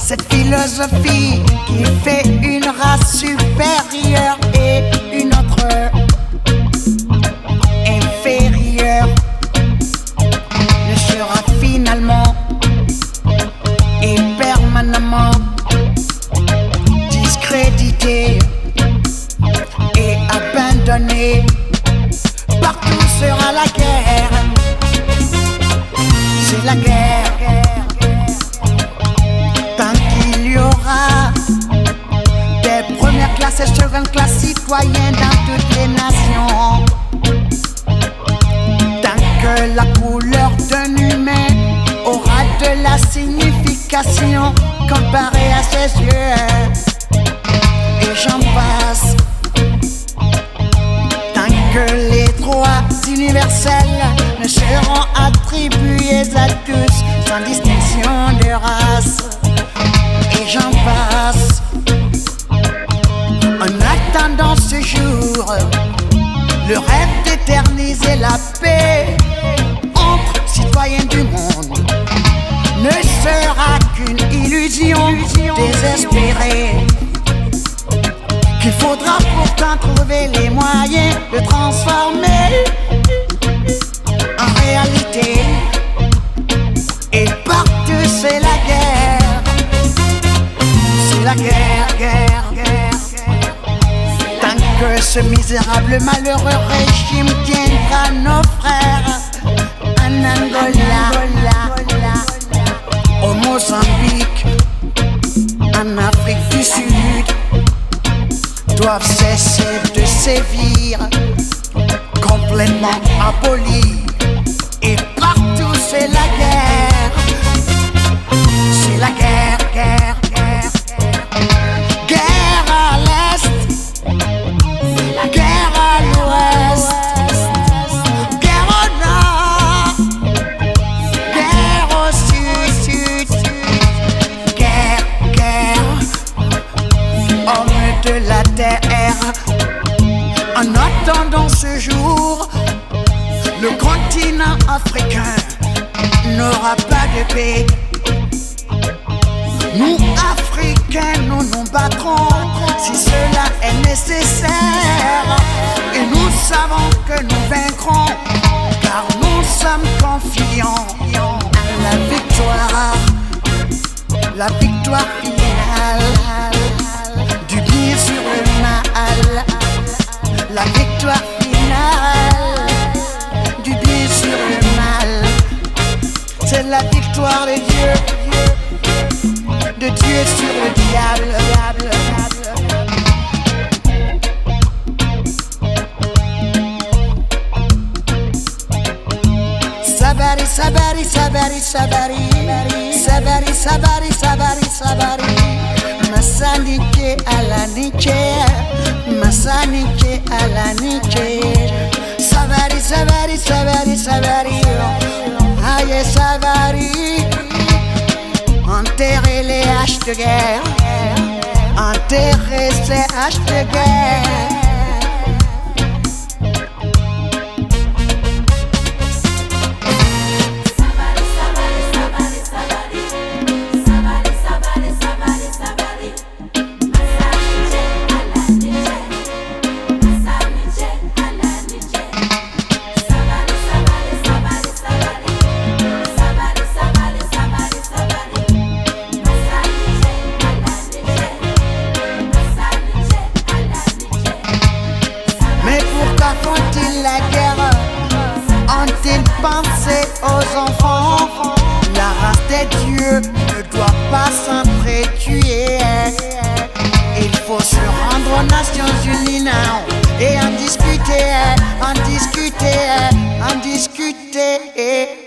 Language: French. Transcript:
cette philosophie qui fait une race supérieure premières classes et secondes classes citoyennes dans toutes les nations. Tant que la couleur d'un humain aura de la signification comparée à ses yeux. Et j'en passe. Tant que les droits universels ne seront attribués à tous sans distinction de race. Et j'en passe. Le rêve d'éterniser la paix entre citoyens du monde ne sera qu'une illusion désespérée. Qu'il faudra pourtant trouver les moyens de transformer en réalité. Et partout c'est la guerre. C'est la guerre, guerre, que ce misérable, malheureux régime tiendra nos frères en Angola, au Mozambique, en Afrique du Sud, doivent cesser de sévir, complètement abolis. En attendant ce jour, le continent africain n'aura pas de paix. Nous, Africains, nous nous battrons si cela est nécessaire. Et nous savons que nous vaincrons, car nous sommes confiants la victoire, la victoire C'est la victoire de Dieu, de Dieu sur le diable. diable, diable. Sabari, sabari, sabari, sabari, sabari, sabari, sabari, sabari. Masanike alanike, masanike alanike. Sabari, sabari, sabari, sabari. De guerre, de guerre. La guerre pensé aux enfants? La race des dieux ne doit pas s'entretuer. Il faut se rendre aux Nations Unies et en discuter, en discuter, en discuter.